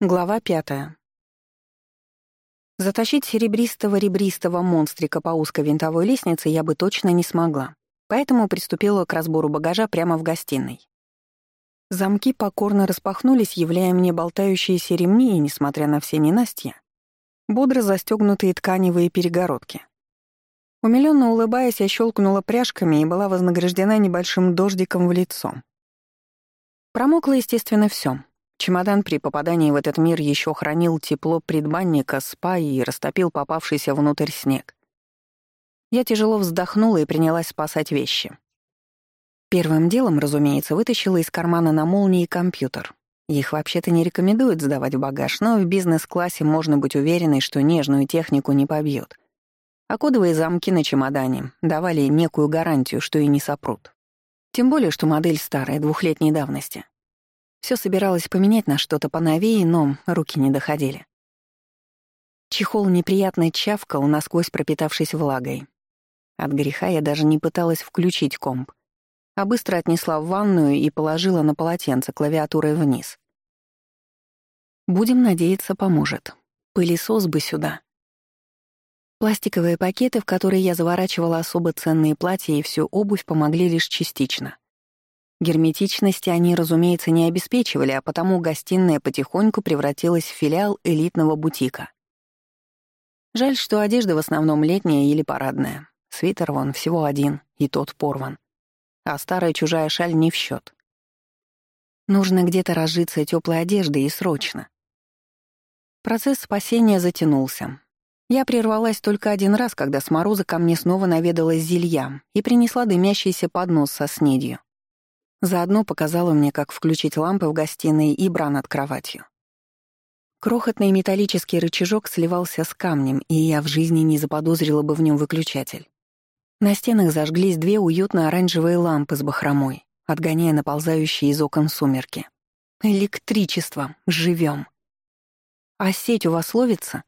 Глава пятая. Затащить серебристого-ребристого монстрика по узкой винтовой лестнице я бы точно не смогла, поэтому приступила к разбору багажа прямо в гостиной. Замки покорно распахнулись, являя мне болтающиеся ремни и, несмотря на все ненастья, бодро застегнутые тканевые перегородки. Умилённо улыбаясь, я щелкнула пряжками и была вознаграждена небольшим дождиком в лицо. Промокло, естественно, все. Чемодан при попадании в этот мир еще хранил тепло предбанника, спа и растопил попавшийся внутрь снег. Я тяжело вздохнула и принялась спасать вещи. Первым делом, разумеется, вытащила из кармана на молнии компьютер. Их вообще-то не рекомендуют сдавать в багаж, но в бизнес-классе можно быть уверенной, что нежную технику не побьют. А кодовые замки на чемодане давали некую гарантию, что и не сопрут. Тем более, что модель старая, двухлетней давности. Все собиралась поменять на что-то поновее, но руки не доходили. Чехол неприятно чавкал, насквозь пропитавшись влагой. От греха я даже не пыталась включить комп, а быстро отнесла в ванную и положила на полотенце клавиатурой вниз. Будем надеяться, поможет. Пылесос бы сюда. Пластиковые пакеты, в которые я заворачивала особо ценные платья и всю обувь, помогли лишь частично. Герметичности они, разумеется, не обеспечивали, а потому гостиная потихоньку превратилась в филиал элитного бутика. Жаль, что одежда в основном летняя или парадная. Свитер вон всего один, и тот порван. А старая чужая шаль не в счет. Нужно где-то разжиться теплой одеждой и срочно. Процесс спасения затянулся. Я прервалась только один раз, когда с мороза ко мне снова наведалась зелья и принесла дымящийся поднос со снедью. Заодно показала мне, как включить лампы в гостиной и бра над кроватью. Крохотный металлический рычажок сливался с камнем, и я в жизни не заподозрила бы в нем выключатель. На стенах зажглись две уютно-оранжевые лампы с бахромой, отгоняя наползающие из окон сумерки. «Электричество! Живем!» «А сеть у вас ловится?»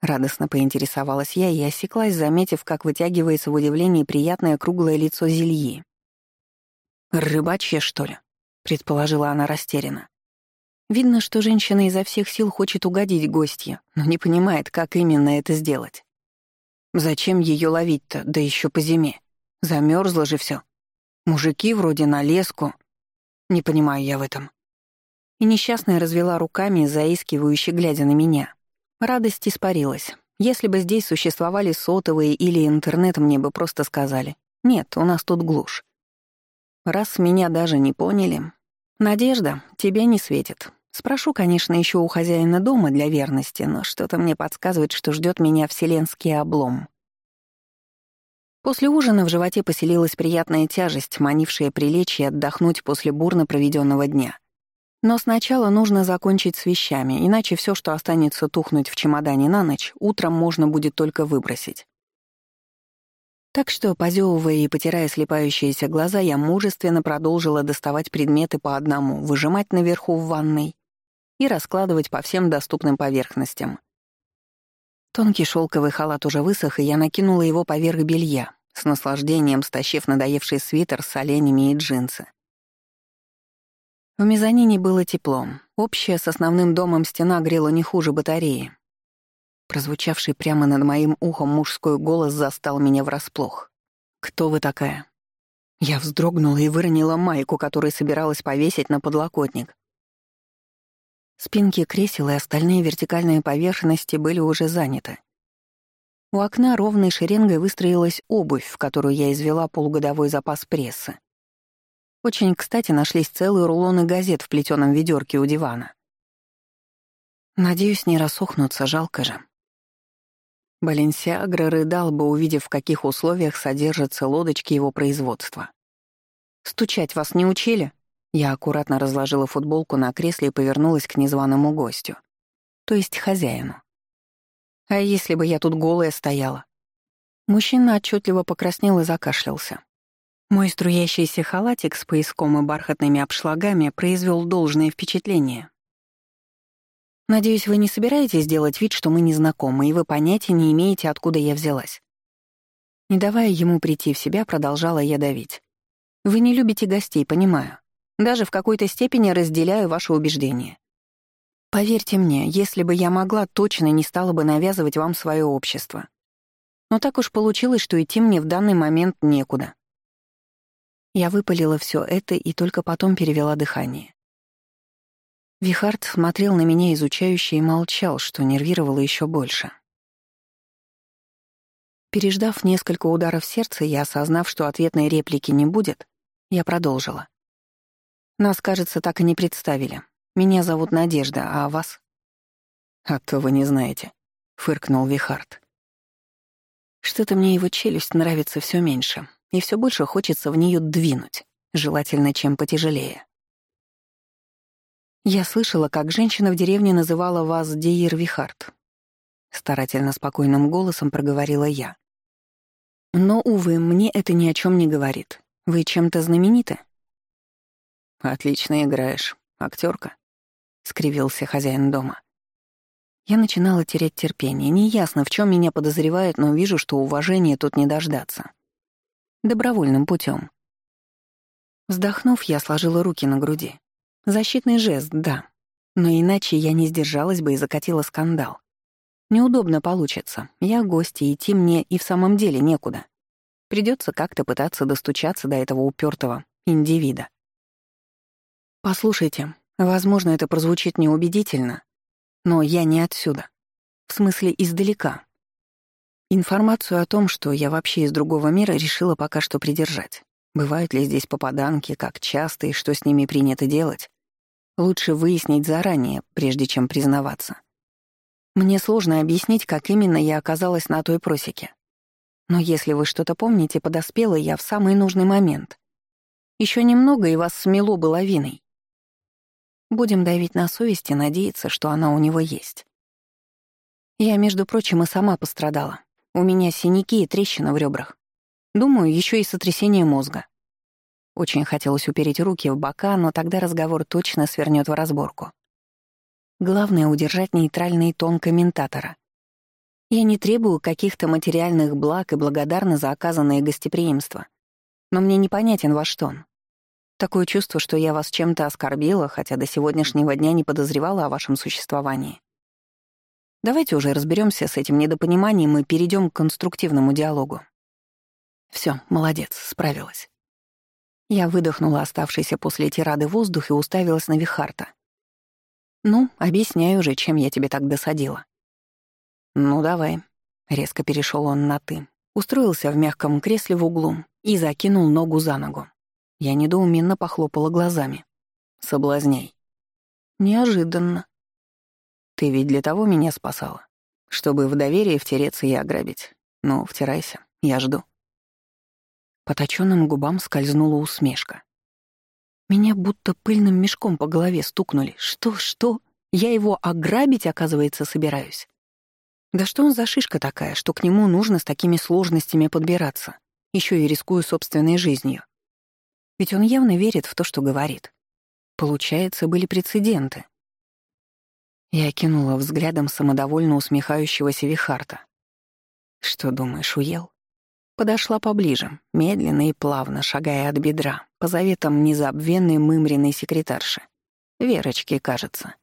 Радостно поинтересовалась я и осеклась, заметив, как вытягивается в удивлении приятное круглое лицо Зельи. «Рыбачья, что ли?» — предположила она растерянно. Видно, что женщина изо всех сил хочет угодить гостье, но не понимает, как именно это сделать. Зачем ее ловить-то, да еще по зиме? Замерзло же все. Мужики вроде на леску. Не понимаю я в этом. И несчастная развела руками, заискивающе глядя на меня. Радость испарилась. Если бы здесь существовали сотовые или интернет, мне бы просто сказали. Нет, у нас тут глушь. Раз меня даже не поняли, надежда тебе не светит. Спрошу, конечно, еще у хозяина дома для верности, но что-то мне подсказывает, что ждет меня вселенский облом. После ужина в животе поселилась приятная тяжесть, манившая прилечь и отдохнуть после бурно проведенного дня. Но сначала нужно закончить с вещами, иначе все, что останется тухнуть в чемодане на ночь, утром можно будет только выбросить. Так что, позевывая и потирая слепающиеся глаза, я мужественно продолжила доставать предметы по одному, выжимать наверху в ванной и раскладывать по всем доступным поверхностям. Тонкий шелковый халат уже высох, и я накинула его поверх белья, с наслаждением стащив надоевший свитер с оленями и джинсы. В мезонине было тепло. Общая с основным домом стена грела не хуже батареи, Прозвучавший прямо над моим ухом мужской голос застал меня врасплох. «Кто вы такая?» Я вздрогнула и выронила майку, которую собиралась повесить на подлокотник. Спинки кресел и остальные вертикальные поверхности были уже заняты. У окна ровной шеренгой выстроилась обувь, в которую я извела полугодовой запас прессы. Очень кстати нашлись целые рулоны газет в плетеном ведерке у дивана. Надеюсь, не рассохнутся, жалко же. Баленсиагра рыдал бы, увидев, в каких условиях содержатся лодочки его производства. «Стучать вас не учили?» Я аккуратно разложила футболку на кресле и повернулась к незваному гостю. То есть хозяину. «А если бы я тут голая стояла?» Мужчина отчетливо покраснел и закашлялся. Мой струящийся халатик с пояском и бархатными обшлагами произвел должное впечатление, Надеюсь, вы не собираетесь делать вид, что мы не знакомы, и вы понятия не имеете, откуда я взялась. Не давая ему прийти в себя, продолжала я давить. Вы не любите гостей, понимаю. Даже в какой-то степени разделяю ваши убеждения. Поверьте мне, если бы я могла, точно не стала бы навязывать вам свое общество. Но так уж получилось, что идти мне в данный момент некуда. Я выпалила все это и только потом перевела дыхание. Вихард смотрел на меня изучающе и молчал, что нервировало еще больше. Переждав несколько ударов сердца и осознав, что ответной реплики не будет, я продолжила. «Нас, кажется, так и не представили. Меня зовут Надежда, а вас?» «А то вы не знаете», — фыркнул Вихард. Что-то мне его челюсть нравится все меньше, и все больше хочется в нее двинуть, желательно чем потяжелее. Я слышала, как женщина в деревне называла вас Деир Вихард. Старательно спокойным голосом проговорила я. Но, увы, мне это ни о чем не говорит. Вы чем-то знамениты? Отлично играешь. Актерка, скривился хозяин дома. Я начинала терять терпение. Неясно, в чем меня подозревают, но вижу, что уважения тут не дождаться. Добровольным путем. Вздохнув, я сложила руки на груди. Защитный жест, да. Но иначе я не сдержалась бы и закатила скандал. Неудобно получится. Я гость, и идти мне и в самом деле некуда. Придется как-то пытаться достучаться до этого упертого индивида. Послушайте, возможно, это прозвучит неубедительно, но я не отсюда. В смысле, издалека. Информацию о том, что я вообще из другого мира, решила пока что придержать. Бывают ли здесь попаданки, как часто и что с ними принято делать, лучше выяснить заранее, прежде чем признаваться. Мне сложно объяснить, как именно я оказалась на той просеке. Но если вы что-то помните, подоспела я в самый нужный момент. Еще немного, и вас смело бы лавиной. Будем давить на совесть и надеяться, что она у него есть. Я, между прочим, и сама пострадала. У меня синяки и трещина в ребрах. Думаю, еще и сотрясение мозга. Очень хотелось упереть руки в бока, но тогда разговор точно свернет в разборку. Главное — удержать нейтральный тон комментатора. Я не требую каких-то материальных благ и благодарна за оказанное гостеприимство. Но мне непонятен ваш тон. Такое чувство, что я вас чем-то оскорбила, хотя до сегодняшнего дня не подозревала о вашем существовании. Давайте уже разберемся с этим недопониманием и перейдем к конструктивному диалогу. Все, молодец, справилась. Я выдохнула оставшийся после тирады воздух и уставилась на Вихарта. «Ну, объясняй уже, чем я тебе так досадила». «Ну, давай», — резко перешел он на «ты». Устроился в мягком кресле в углу и закинул ногу за ногу. Я недоуменно похлопала глазами. «Соблазняй». «Неожиданно». «Ты ведь для того меня спасала, чтобы в доверие втереться и ограбить. Ну, втирайся, я жду». По точённым губам скользнула усмешка. Меня будто пыльным мешком по голове стукнули. Что, что? Я его ограбить, оказывается, собираюсь. Да что он за шишка такая, что к нему нужно с такими сложностями подбираться, еще и рискуя собственной жизнью? Ведь он явно верит в то, что говорит. Получается, были прецеденты. Я кинула взглядом самодовольно усмехающегося Вихарта. «Что думаешь, уел?» Подошла поближе, медленно и плавно, шагая от бедра, по заветам незабвенной мымриной секретарши. Верочки, кажется.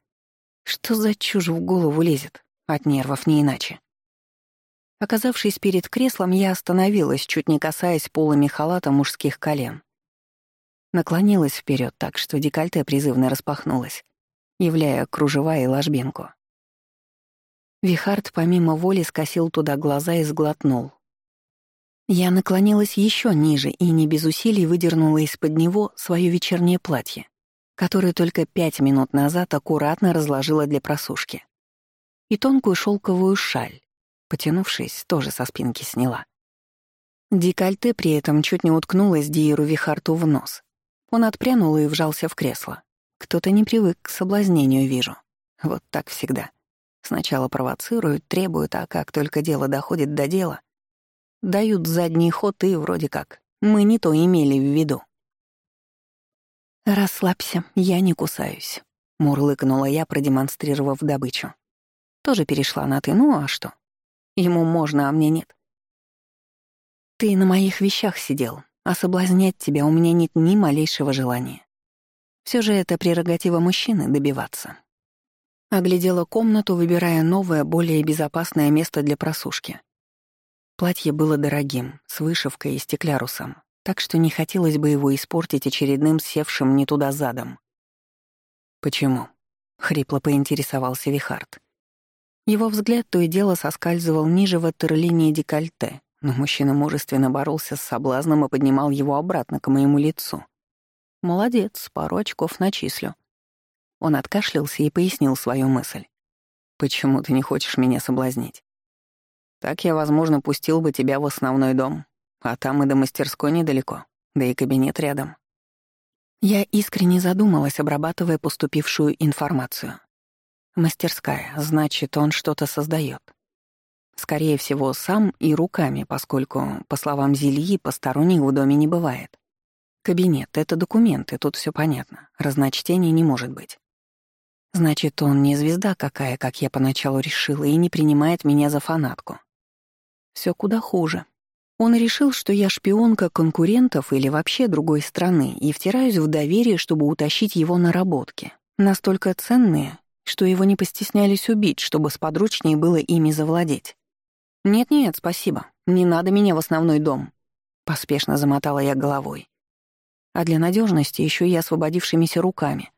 Что за чушь в голову лезет? От нервов не иначе. Оказавшись перед креслом, я остановилась, чуть не касаясь полами халата мужских колен. Наклонилась вперед так, что декольте призывно распахнулось, являя кружева и ложбинку. Вихард помимо воли скосил туда глаза и сглотнул, я наклонилась еще ниже и не без усилий выдернула из-под него свое вечернее платье, которое только пять минут назад аккуратно разложила для просушки. И тонкую шелковую шаль, потянувшись, тоже со спинки сняла. Декольте при этом чуть не уткнулась Диеру Вихарту в нос. Он отпрянул и вжался в кресло. Кто-то не привык к соблазнению, вижу. Вот так всегда. Сначала провоцируют, требуют, а как только дело доходит до дела, Дают задний ход и вроде как. Мы не то имели в виду. «Расслабься, я не кусаюсь», — мурлыкнула я, продемонстрировав добычу. Тоже перешла на «ты», ну а что? Ему можно, а мне нет. «Ты на моих вещах сидел, а соблазнять тебя у меня нет ни малейшего желания. Все же это прерогатива мужчины добиваться». Оглядела комнату, выбирая новое, более безопасное место для просушки. Платье было дорогим, с вышивкой и стеклярусом, так что не хотелось бы его испортить очередным севшим не туда задом. «Почему?» — хрипло поинтересовался Вихард. Его взгляд то и дело соскальзывал ниже ватерлинии декольте, но мужчина мужественно боролся с соблазном и поднимал его обратно к моему лицу. «Молодец, пару очков начислю». Он откашлялся и пояснил свою мысль. «Почему ты не хочешь меня соблазнить? Так я, возможно, пустил бы тебя в основной дом, а там и до мастерской недалеко, да и кабинет рядом». Я искренне задумалась, обрабатывая поступившую информацию. Мастерская, значит, он что-то создает. Скорее всего, сам и руками, поскольку, по словам Зельи, посторонних в доме не бывает. Кабинет — это документы, тут все понятно. Разночтений не может быть. Значит, он не звезда какая, как я поначалу решила, и не принимает меня за фанатку. Все куда хуже. Он решил, что я шпионка конкурентов или вообще другой страны и втираюсь в доверие, чтобы утащить его наработки. Настолько ценные, что его не постеснялись убить, чтобы сподручнее было ими завладеть. «Нет-нет, спасибо. Не надо меня в основной дом», — поспешно замотала я головой. А для надежности еще и освободившимися руками.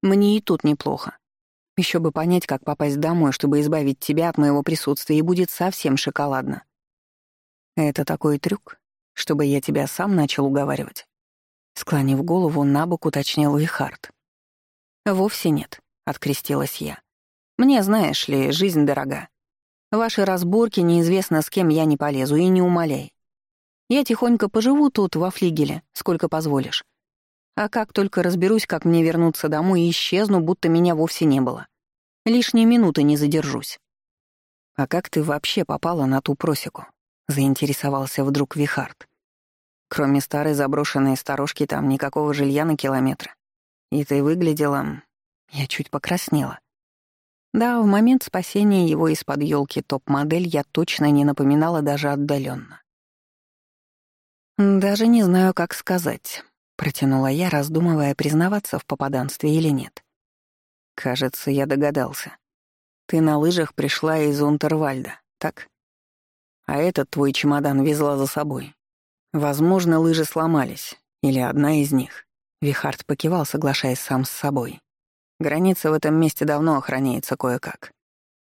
Мне и тут неплохо. Еще бы понять, как попасть домой, чтобы избавить тебя от моего присутствия, и будет совсем шоколадно. Это такой трюк, чтобы я тебя сам начал уговаривать. Склонив голову, на бок уточнил Вихард. «Вовсе нет», открестилась я. «Мне, знаешь ли, жизнь дорога. Ваши разборки неизвестно с кем я не полезу и не умоляй. Я тихонько поживу тут, во флигеле, сколько позволишь. А как только разберусь, как мне вернуться домой, и исчезну, будто меня вовсе не было. Лишние минуты не задержусь». «А как ты вообще попала на ту просеку?» — заинтересовался вдруг Вихард. «Кроме старой заброшенной сторожки там никакого жилья на километры. И ты выглядела я чуть покраснела. Да, в момент спасения его из-под елки топ-модель я точно не напоминала даже отдаленно. «Даже не знаю, как сказать», — протянула я, раздумывая, признаваться в попаданстве или нет. «Кажется, я догадался. Ты на лыжах пришла из Унтервальда, так? А этот твой чемодан везла за собой. Возможно, лыжи сломались, или одна из них». Вихард покивал, соглашаясь сам с собой. Граница в этом месте давно охраняется кое-как.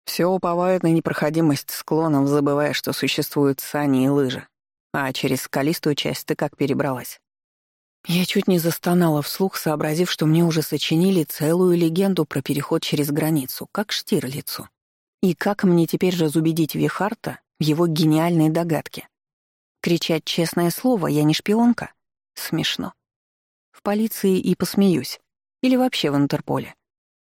Все уповают на непроходимость склонов, забывая, что существуют сани и лыжи. А через скалистую часть ты как перебралась? Я чуть не застонала вслух, сообразив, что мне уже сочинили целую легенду про переход через границу, как Штирлицу. И как мне теперь разубедить Вихарта в его гениальной догадке? Кричать честное слово «я не шпионка»? Смешно. В полиции и посмеюсь. Или вообще в Интерполе.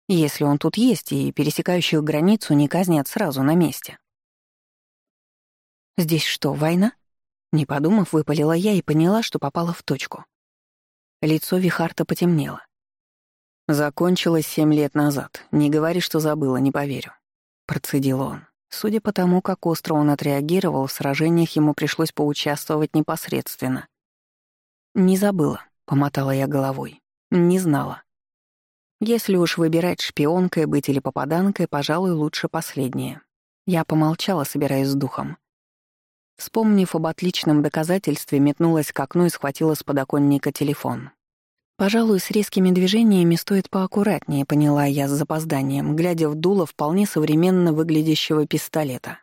Если он тут есть, и пересекающих границу не казнят сразу на месте. «Здесь что, война?» Не подумав, выпалила я и поняла, что попала в точку. Лицо Вихарта потемнело. «Закончилось семь лет назад. Не говори, что забыла, не поверю», — процедил он. Судя по тому, как остро он отреагировал, в сражениях ему пришлось поучаствовать непосредственно. «Не забыла», — помотала я головой. «Не знала. Если уж выбирать шпионкой быть или попаданкой, пожалуй, лучше последнее. Я помолчала, собираясь с духом. Вспомнив об отличном доказательстве, метнулась к окну и схватила с подоконника телефон. Пожалуй, с резкими движениями стоит поаккуратнее, поняла я с запозданием, глядя в дуло вполне современно выглядящего пистолета.